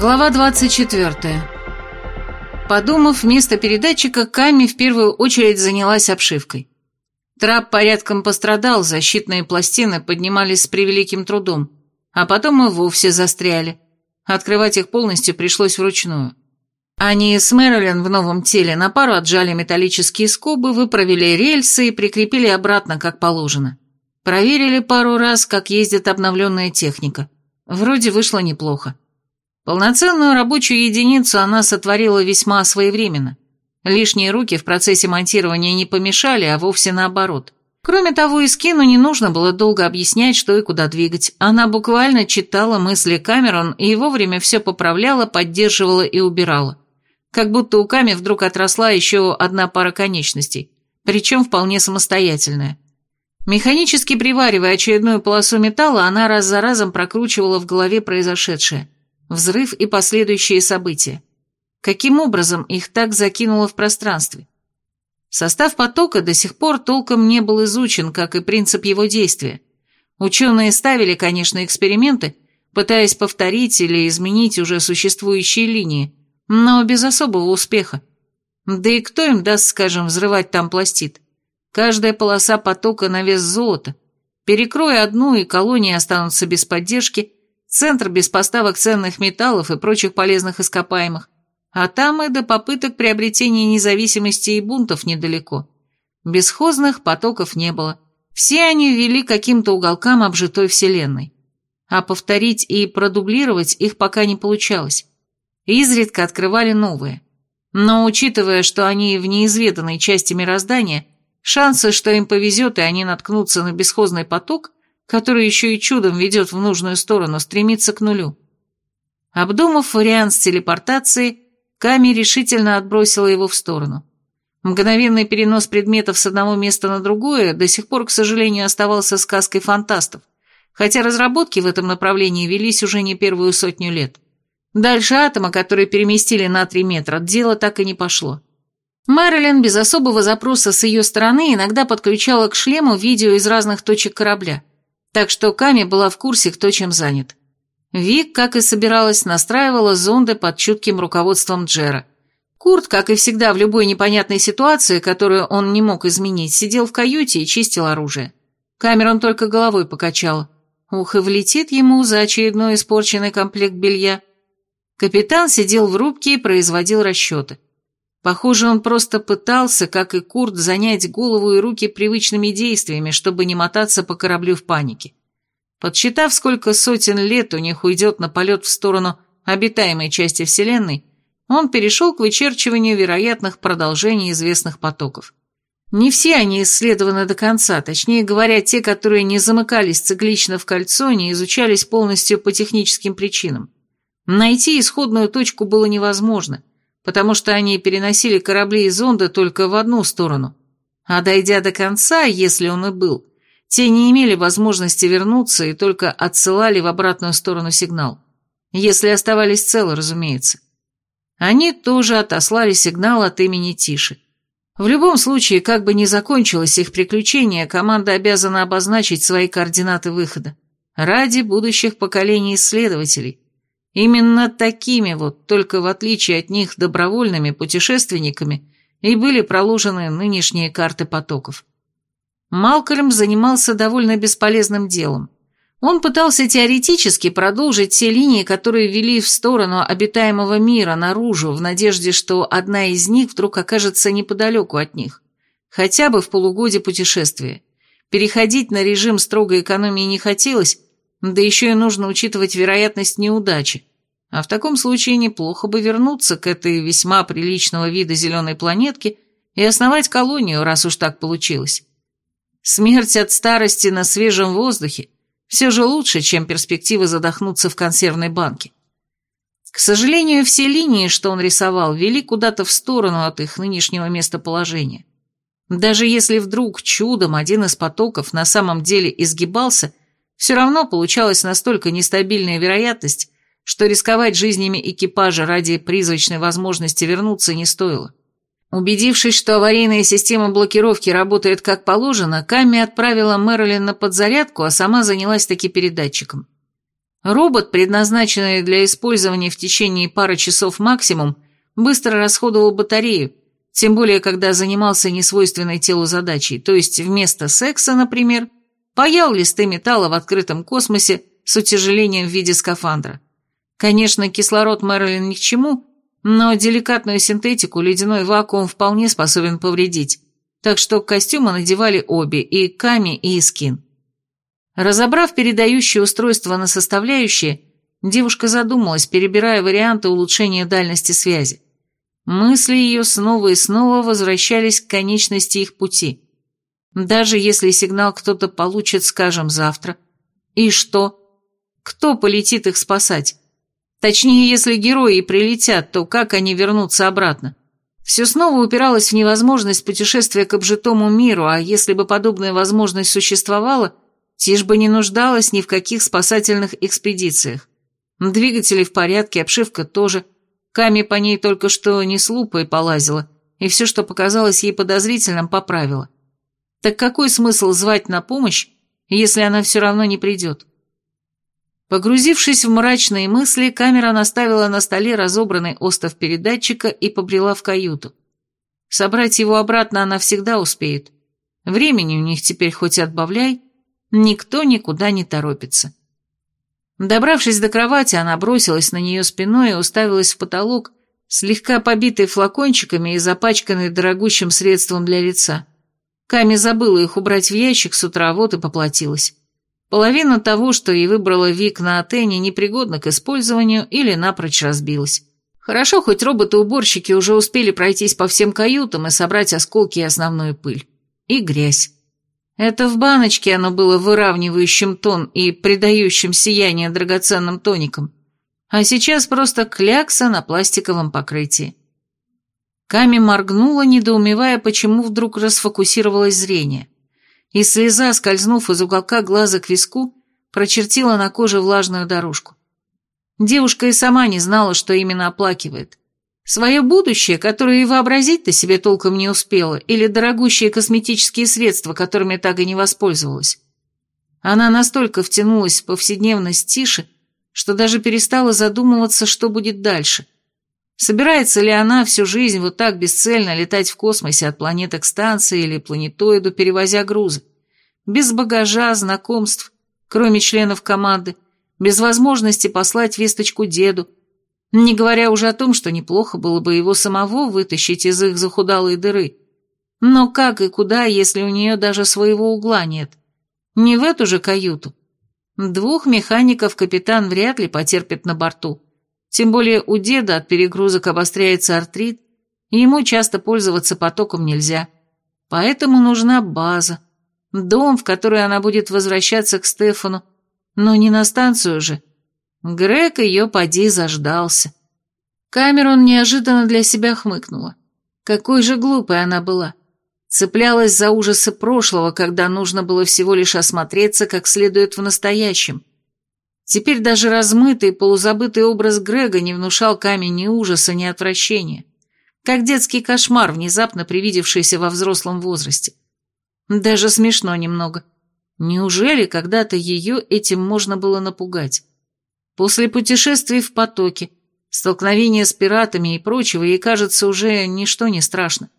Глава 24. Подумав, вместо передатчика Ками в первую очередь занялась обшивкой. Трап порядком пострадал, защитные пластины поднимались с превеликим трудом, а потом и вовсе застряли. Открывать их полностью пришлось вручную. Они с Мэрилин в новом теле на пару отжали металлические скобы, выправили рельсы и прикрепили обратно, как положено. Проверили пару раз, как ездит обновленная техника. Вроде вышло неплохо. Полноценную рабочую единицу она сотворила весьма своевременно. Лишние руки в процессе монтирования не помешали, а вовсе наоборот. Кроме того, и Скину не нужно было долго объяснять, что и куда двигать. Она буквально читала мысли Камерон и вовремя все поправляла, поддерживала и убирала. Как будто у Ками вдруг отросла еще одна пара конечностей, причем вполне самостоятельная. Механически приваривая очередную полосу металла, она раз за разом прокручивала в голове произошедшее взрыв и последующие события. Каким образом их так закинуло в пространстве? Состав потока до сих пор толком не был изучен, как и принцип его действия. Ученые ставили, конечно, эксперименты, пытаясь повторить или изменить уже существующие линии, но без особого успеха. Да и кто им даст, скажем, взрывать там пластид? Каждая полоса потока на вес золота. Перекрой одну, и колонии останутся без поддержки, центр без поставок ценных металлов и прочих полезных ископаемых, а там и до попыток приобретения независимости и бунтов недалеко. Бесхозных потоков не было. Все они вели каким-то уголкам обжитой вселенной. А повторить и продублировать их пока не получалось. Изредка открывали новые. Но учитывая, что они в неизведанной части мироздания, шансы, что им повезет и они наткнутся на бесхозный поток, который еще и чудом ведет в нужную сторону, стремится к нулю. Обдумав вариант с телепортацией, Ками решительно отбросила его в сторону. Мгновенный перенос предметов с одного места на другое до сих пор, к сожалению, оставался сказкой фантастов, хотя разработки в этом направлении велись уже не первую сотню лет. Дальше атома, который переместили на три метра, дело так и не пошло. Мэрилин без особого запроса с ее стороны иногда подключала к шлему видео из разных точек корабля так что Ками была в курсе, кто чем занят. Вик, как и собиралась, настраивала зонды под чутким руководством Джера. Курт, как и всегда в любой непонятной ситуации, которую он не мог изменить, сидел в каюте и чистил оружие. Камерон только головой покачал. Ух, и влетит ему за очередной испорченный комплект белья. Капитан сидел в рубке и производил расчеты. Похоже, он просто пытался, как и Курт, занять голову и руки привычными действиями, чтобы не мотаться по кораблю в панике. Подсчитав, сколько сотен лет у них уйдет на полет в сторону обитаемой части Вселенной, он перешел к вычерчиванию вероятных продолжений известных потоков. Не все они исследованы до конца, точнее говоря, те, которые не замыкались циклично в кольцо, не изучались полностью по техническим причинам. Найти исходную точку было невозможно – потому что они переносили корабли и зонды только в одну сторону, а дойдя до конца, если он и был, те не имели возможности вернуться и только отсылали в обратную сторону сигнал. Если оставались целы, разумеется. Они тоже отослали сигнал от имени Тиши. В любом случае, как бы ни закончилось их приключение, команда обязана обозначить свои координаты выхода ради будущих поколений исследователей, Именно такими вот, только в отличие от них добровольными путешественниками, и были проложены нынешние карты потоков. Малкольм занимался довольно бесполезным делом. Он пытался теоретически продолжить те линии, которые вели в сторону обитаемого мира наружу, в надежде, что одна из них вдруг окажется неподалеку от них, хотя бы в полугоде путешествия. Переходить на режим строгой экономии не хотелось, да еще и нужно учитывать вероятность неудачи. А в таком случае неплохо бы вернуться к этой весьма приличного вида зеленой планетке и основать колонию, раз уж так получилось. Смерть от старости на свежем воздухе все же лучше, чем перспектива задохнуться в консервной банке. К сожалению, все линии, что он рисовал, вели куда-то в сторону от их нынешнего местоположения. Даже если вдруг чудом один из потоков на самом деле изгибался, все равно получалась настолько нестабильная вероятность, что рисковать жизнями экипажа ради призрачной возможности вернуться не стоило. Убедившись, что аварийная система блокировки работает как положено, Камми отправила Мэрилин на подзарядку, а сама занялась таки передатчиком. Робот, предназначенный для использования в течение пары часов максимум, быстро расходовал батарею, тем более, когда занимался несвойственной телу задачей, то есть вместо секса, например, паял листы металла в открытом космосе с утяжелением в виде скафандра. Конечно, кислород Мэрилин ни к чему, но деликатную синтетику ледяной вакуум вполне способен повредить, так что костюмы надевали обе, и Ками, и Искин. Разобрав передающее устройство на составляющие, девушка задумалась, перебирая варианты улучшения дальности связи. Мысли ее снова и снова возвращались к конечности их пути. Даже если сигнал кто-то получит, скажем, завтра. И что? Кто полетит их спасать? Точнее, если герои и прилетят, то как они вернутся обратно? Все снова упиралось в невозможность путешествия к обжитому миру, а если бы подобная возможность существовала, Тишь бы не нуждалась ни в каких спасательных экспедициях. Двигатели в порядке, обшивка тоже – Ками по ней только что не с лупой полазила, и все, что показалось ей подозрительным, поправила. Так какой смысл звать на помощь, если она все равно не придет? Погрузившись в мрачные мысли, камера наставила на столе разобранный остов передатчика и побрела в каюту. Собрать его обратно она всегда успеет. Времени у них теперь хоть отбавляй, никто никуда не торопится. Добравшись до кровати, она бросилась на нее спиной и уставилась в потолок, слегка побитый флакончиками и запачканный дорогущим средством для лица. Ками забыла их убрать в ящик с утра, вот и поплатилась. Половина того, что ей выбрала Вик на Атене, непригодна к использованию или напрочь разбилась. Хорошо, хоть роботы-уборщики уже успели пройтись по всем каютам и собрать осколки и основную пыль. И грязь. Это в баночке оно было выравнивающим тон и придающим сияние драгоценным тоником, а сейчас просто клякса на пластиковом покрытии. Ками моргнула, недоумевая, почему вдруг расфокусировалось зрение, и слеза, скользнув из уголка глаза к виску, прочертила на коже влажную дорожку. Девушка и сама не знала, что именно оплакивает. Свое будущее, которое и вообразить-то себе толком не успела, или дорогущие косметические средства, которыми так и не воспользовалась. Она настолько втянулась в повседневность тише, что даже перестала задумываться, что будет дальше. Собирается ли она всю жизнь вот так бесцельно летать в космосе от планеты к станции или планетоиду, перевозя грузы? Без багажа, знакомств, кроме членов команды, без возможности послать весточку деду, не говоря уже о том, что неплохо было бы его самого вытащить из их захудалой дыры. Но как и куда, если у нее даже своего угла нет? Не в эту же каюту. Двух механиков капитан вряд ли потерпит на борту. Тем более у деда от перегрузок обостряется артрит, и ему часто пользоваться потоком нельзя. Поэтому нужна база. Дом, в который она будет возвращаться к Стефану. Но не на станцию же, Грег ее поди заждался. Камерон неожиданно для себя хмыкнула. Какой же глупой она была. Цеплялась за ужасы прошлого, когда нужно было всего лишь осмотреться как следует в настоящем. Теперь даже размытый, полузабытый образ Грега не внушал камень ни ужаса, ни отвращения. Как детский кошмар, внезапно привидевшийся во взрослом возрасте. Даже смешно немного. Неужели когда-то ее этим можно было напугать? После путешествий в потоке, столкновения с пиратами и прочего, ей кажется, уже ничто не страшно.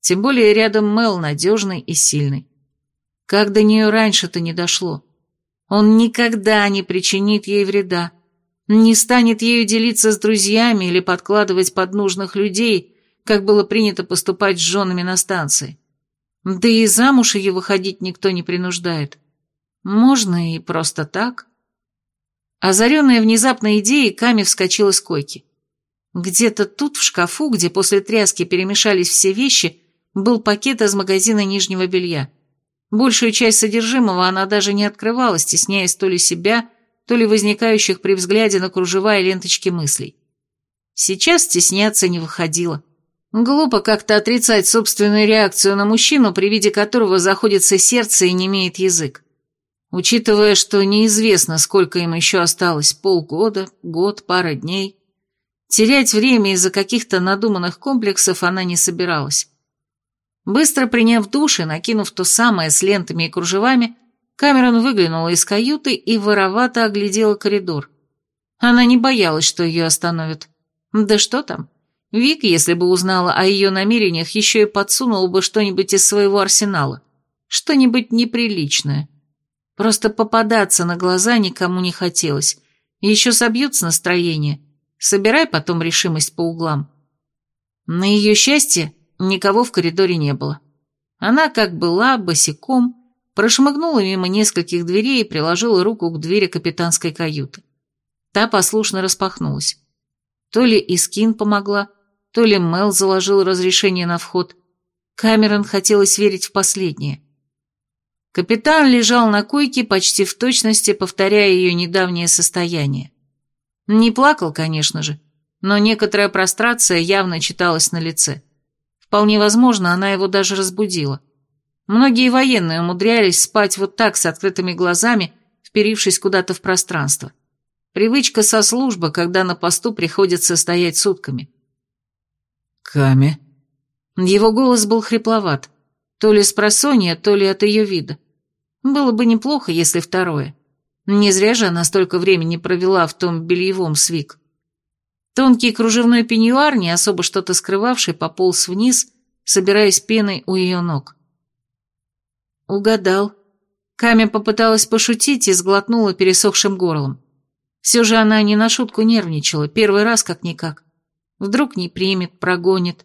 Тем более рядом Мел надежный и сильный. Как до нее раньше-то не дошло. Он никогда не причинит ей вреда, не станет ею делиться с друзьями или подкладывать под нужных людей, как было принято поступать с женами на станции. Да и замуж ее выходить никто не принуждает. Можно и просто так. Озаренная внезапной идеей, Ками вскочила с койки. Где-то тут, в шкафу, где после тряски перемешались все вещи, был пакет из магазина нижнего белья. Большую часть содержимого она даже не открывала, стесняясь то ли себя, то ли возникающих при взгляде на кружева и ленточки мыслей. Сейчас стесняться не выходило. Глупо как-то отрицать собственную реакцию на мужчину, при виде которого заходится сердце и не имеет язык. Учитывая, что неизвестно, сколько им еще осталось, полгода, год, пара дней, терять время из-за каких-то надуманных комплексов она не собиралась. Быстро приняв душ и накинув то самое с лентами и кружевами, Камерон выглянула из каюты и воровато оглядела коридор. Она не боялась, что ее остановят. Да что там? Вик, если бы узнала о ее намерениях, еще и подсунула бы что-нибудь из своего арсенала. Что-нибудь неприличное. Просто попадаться на глаза никому не хотелось. Еще собьют с настроения. Собирай потом решимость по углам. На ее счастье никого в коридоре не было. Она, как была, босиком, прошмыгнула мимо нескольких дверей и приложила руку к двери капитанской каюты. Та послушно распахнулась. То ли Искин помогла, то ли Мел заложил разрешение на вход. Камерон хотелось верить в последнее. Капитан лежал на койке, почти в точности повторяя ее недавнее состояние. Не плакал, конечно же, но некоторая прострация явно читалась на лице. Вполне возможно, она его даже разбудила. Многие военные умудрялись спать вот так, с открытыми глазами, вперившись куда-то в пространство. Привычка со службы, когда на посту приходится стоять сутками. «Ками?» Его голос был хрипловат, то ли с просонья, то ли от ее вида. Было бы неплохо, если второе. Не зря же она столько времени провела в том бельевом свик. Тонкий кружевной пеньюар, не особо что-то скрывавший, пополз вниз, собираясь пеной у ее ног. Угадал. Камя попыталась пошутить и сглотнула пересохшим горлом. Все же она не на шутку нервничала, первый раз как-никак. Вдруг не примет, прогонит.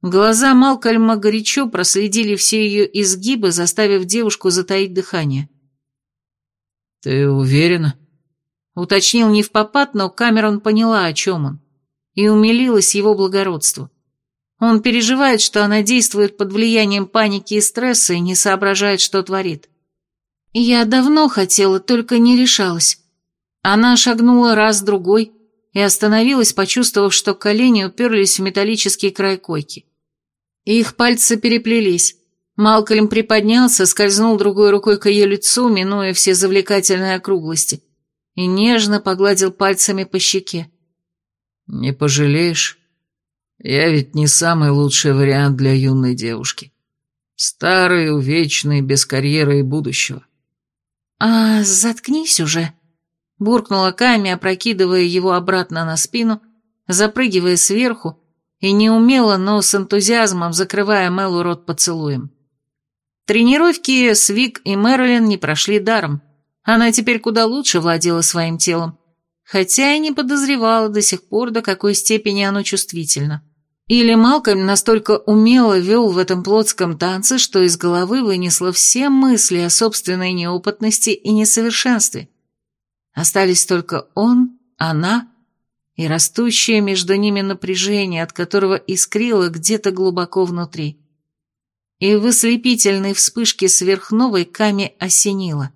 Глаза Малкольма горячо проследили все ее изгибы, заставив девушку затаить дыхание. «Ты уверена?» Уточнил не в попад, но Камерон поняла, о чем он, и умилилась его благородству. Он переживает, что она действует под влиянием паники и стресса и не соображает, что творит. Я давно хотела, только не решалась. Она шагнула раз-другой и остановилась, почувствовав, что колени уперлись в металлический край койки. Их пальцы переплелись. Малкольм приподнялся, скользнул другой рукой к ее лицу, минуя все завлекательные округлости, и нежно погладил пальцами по щеке. «Не пожалеешь?» Я ведь не самый лучший вариант для юной девушки. Старый, увечный, без карьеры и будущего. «А заткнись уже», — буркнула Ками, опрокидывая его обратно на спину, запрыгивая сверху и неумело, но с энтузиазмом закрывая Мелу рот поцелуем. Тренировки с Вик и Мэрилин не прошли даром. Она теперь куда лучше владела своим телом, хотя и не подозревала до сих пор, до какой степени оно чувствительно. Или Малкольм настолько умело вел в этом плотском танце, что из головы вынесло все мысли о собственной неопытности и несовершенстве. Остались только он, она и растущее между ними напряжение, от которого искрило где-то глубоко внутри. И в ослепительной вспышке сверхновой Ками осенило.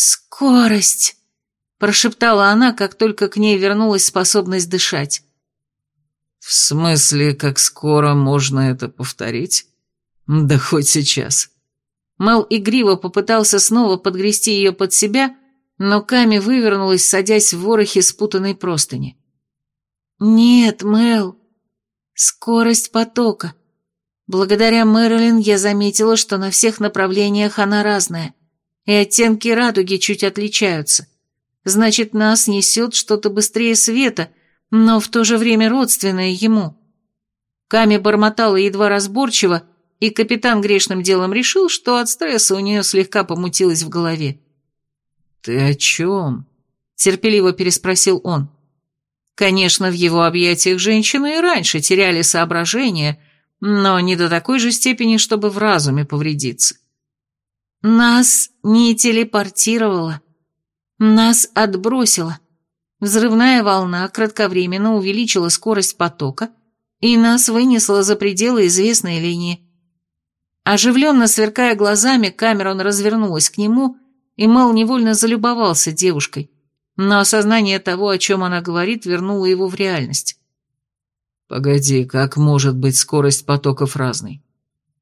«Скорость!» – прошептала она, как только к ней вернулась способность дышать. «В смысле, как скоро можно это повторить? Да хоть сейчас». Мел игриво попытался снова подгрести ее под себя, но Ками вывернулась, садясь в ворохе спутанной простыни. «Нет, Мел, скорость потока. Благодаря Мэрилин я заметила, что на всех направлениях она разная, и оттенки радуги чуть отличаются. Значит, нас несет что-то быстрее света, но в то же время родственное ему. Ками бормотала едва разборчиво, и капитан грешным делом решил, что от стресса у нее слегка помутилось в голове. «Ты о чем?» – терпеливо переспросил он. Конечно, в его объятиях женщины и раньше теряли соображение, но не до такой же степени, чтобы в разуме повредиться. Нас не телепортировало. Нас отбросило. Взрывная волна кратковременно увеличила скорость потока и нас вынесла за пределы известной линии. Оживленно сверкая глазами, Камерон развернулась к нему, и Мэл невольно залюбовался девушкой, но осознание того, о чем она говорит, вернуло его в реальность. «Погоди, как может быть скорость потоков разной?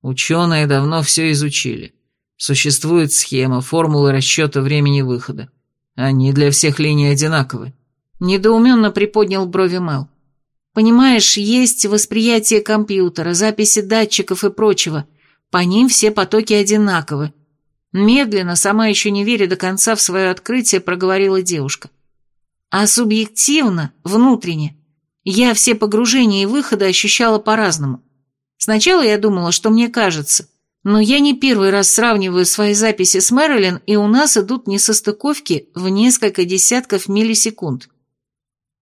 Ученые давно все изучили. Существует схема, формулы расчета времени выхода. Они для всех линий одинаковы. Недоуменно приподнял брови Мел. Понимаешь, есть восприятие компьютера, записи датчиков и прочего. По ним все потоки одинаковы. Медленно, сама еще не веря до конца в свое открытие, проговорила девушка. А субъективно, внутренне, я все погружения и выходы ощущала по-разному. Сначала я думала, что мне кажется, но я не первый раз сравниваю свои записи с Мэрилин, и у нас идут несостыковки в несколько десятков миллисекунд.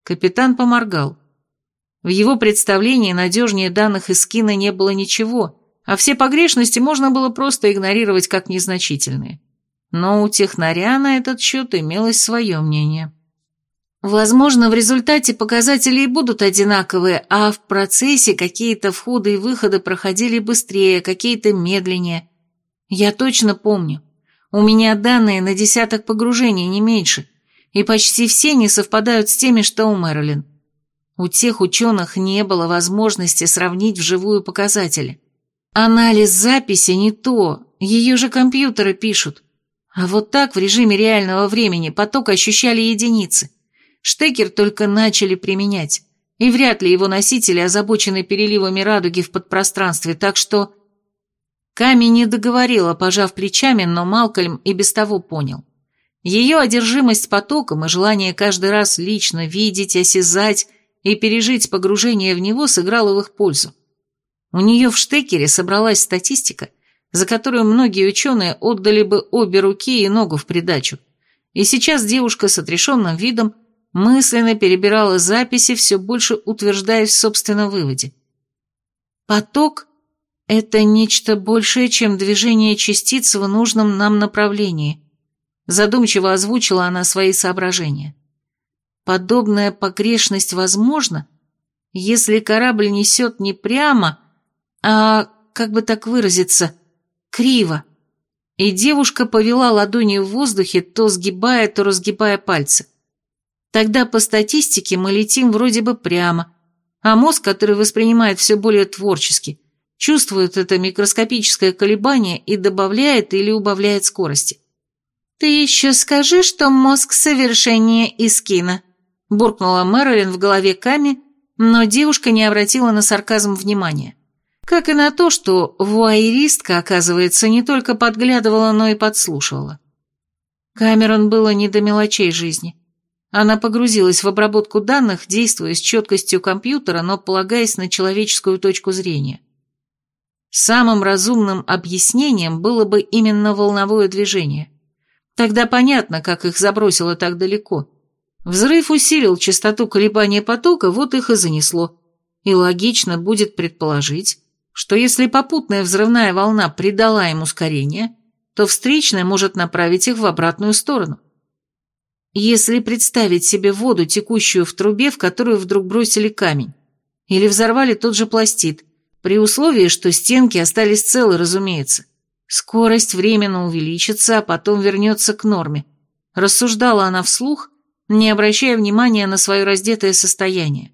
Капитан поморгал. В его представлении надежнее данных из кино не было ничего, а все погрешности можно было просто игнорировать как незначительные. Но у технаря на этот счет имелось свое мнение. Возможно, в результате показатели и будут одинаковые, а в процессе какие-то входы и выходы проходили быстрее, какие-то медленнее. Я точно помню. У меня данные на десяток погружений, не меньше, и почти все не совпадают с теми, что у Мэрилин. У тех ученых не было возможности сравнить вживую показатели. Анализ записи не то, ее же компьютеры пишут. А вот так в режиме реального времени поток ощущали единицы. Штекер только начали применять, и вряд ли его носители озабочены переливами радуги в подпространстве, так что... Ками не договорила, пожав плечами, но Малкольм и без того понял. Ее одержимость потоком и желание каждый раз лично видеть, осязать и пережить погружение в него сыграло в их пользу. У нее в штекере собралась статистика, за которую многие ученые отдали бы обе руки и ногу в придачу. И сейчас девушка с отрешенным видом мысленно перебирала записи, все больше утверждаясь в собственном выводе. Поток — это нечто большее, чем движение частиц в нужном нам направлении. Задумчиво озвучила она свои соображения. Подобная погрешность возможна, если корабль несет не прямо, а, как бы так выразиться, криво. И девушка повела ладонью в воздухе, то сгибая, то разгибая пальцы. Тогда по статистике мы летим вроде бы прямо, а мозг, который воспринимает все более творчески, чувствует это микроскопическое колебание и добавляет или убавляет скорости. «Ты еще скажи, что мозг совершеннее Искина», буркнула Мэрилин в голове Ками, но девушка не обратила на сарказм внимания. Как и на то, что вуайеристка, оказывается, не только подглядывала, но и подслушивала. Камерон было не до мелочей жизни. Она погрузилась в обработку данных, действуя с четкостью компьютера, но полагаясь на человеческую точку зрения. Самым разумным объяснением было бы именно волновое движение. Тогда понятно, как их забросило так далеко. Взрыв усилил частоту колебания потока, вот их и занесло. И логично будет предположить, что если попутная взрывная волна придала им ускорение, то встречная может направить их в обратную сторону. Если представить себе воду, текущую в трубе, в которую вдруг бросили камень, или взорвали тот же пластид, при условии, что стенки остались целы, разумеется, скорость временно увеличится, а потом вернется к норме. Рассуждала она вслух, не обращая внимания на свое раздетое состояние.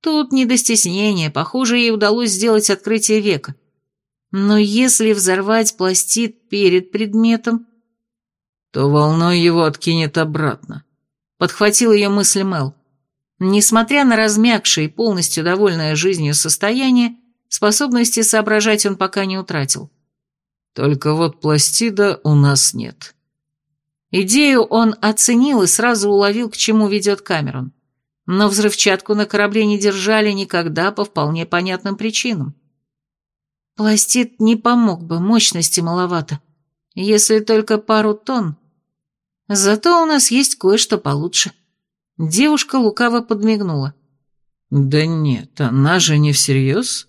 Тут не до стеснения, похоже, ей удалось сделать открытие века. Но если взорвать пластид перед предметом... То волной его откинет обратно. Подхватил ее мысль Мел. Несмотря на размягшее и полностью довольное жизнью состояние, способности соображать он пока не утратил. Только вот пластида у нас нет. Идею он оценил и сразу уловил, к чему ведет Камерон но взрывчатку на корабле не держали никогда по вполне понятным причинам. Пластид не помог бы, мощности маловато, если только пару тонн. Зато у нас есть кое-что получше. Девушка лукаво подмигнула. «Да нет, она же не всерьез»,